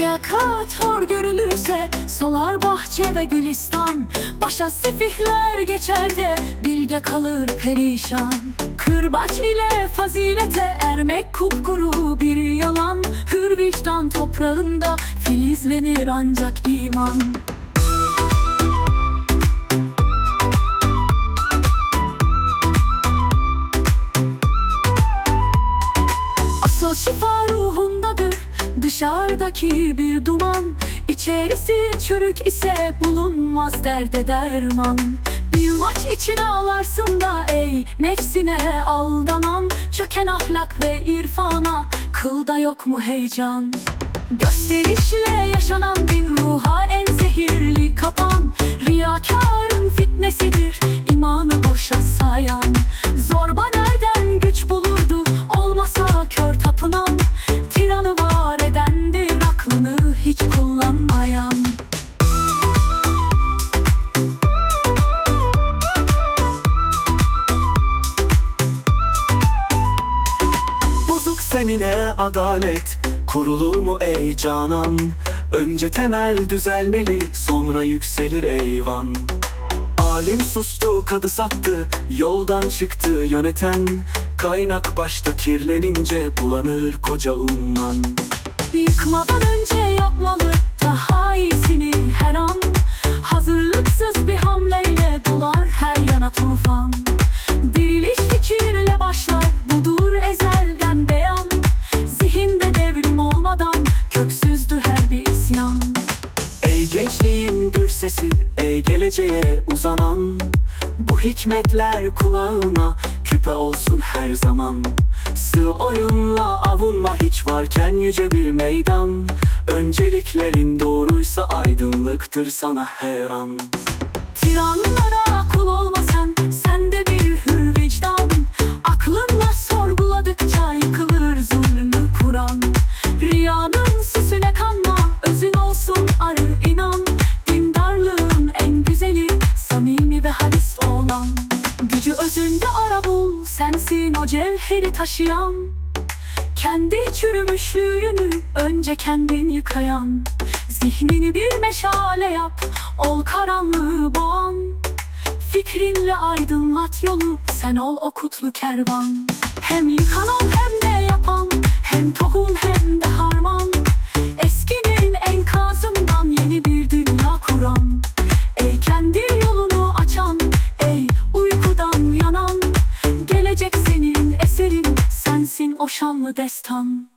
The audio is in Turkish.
Fakat hor görülürse solar bahçe ve gülistan. Başa sefihler geçer de bilge kalır perişan. Kırbaç ile fazilete ermek kupkuru bir yalan. Hür vicdan toprağında filizlenir ancak iman Dışarıdaki bir duman İçerisi çürük ise bulunmaz derde derman. Bir maç için ağlarsın da ey Nefsine aldanan Çöken ahlak ve irfana Kılda yok mu heyecan? Gösterişle yaşanan bir ruha en zehirli kapan Senine adalet Kurulur mu ey canan? Önce temel düzelmeli Sonra yükselir eyvan. Alim sustu kadı sattı Yoldan çıktı yöneten. Kaynak başta kirlenince Bulanır koca umman. Yıkmadan önce yapmalı daha iyisini her an. Hazırlıksız bir hamleyle dolar her yana tufan sesi Ey geleceğe uzanan. Bu hikmetler kulağına Küpe olsun her zaman. Sığ oyunla avunma hiç varken yüce bir meydan. Önceliklerin doğruysa aydınlıktır sana her an sensin o cevheri taşıyan. Kendi çürümüşlüğünü önce kendin yıkayan. Zihnini bir meşale yap, ol karanlığı boğan. Fikrinle aydınlat yolu, sen ol o kutlu kervan. Hem yıkan ol hem de yapan, hem tohum hem o şanlı destan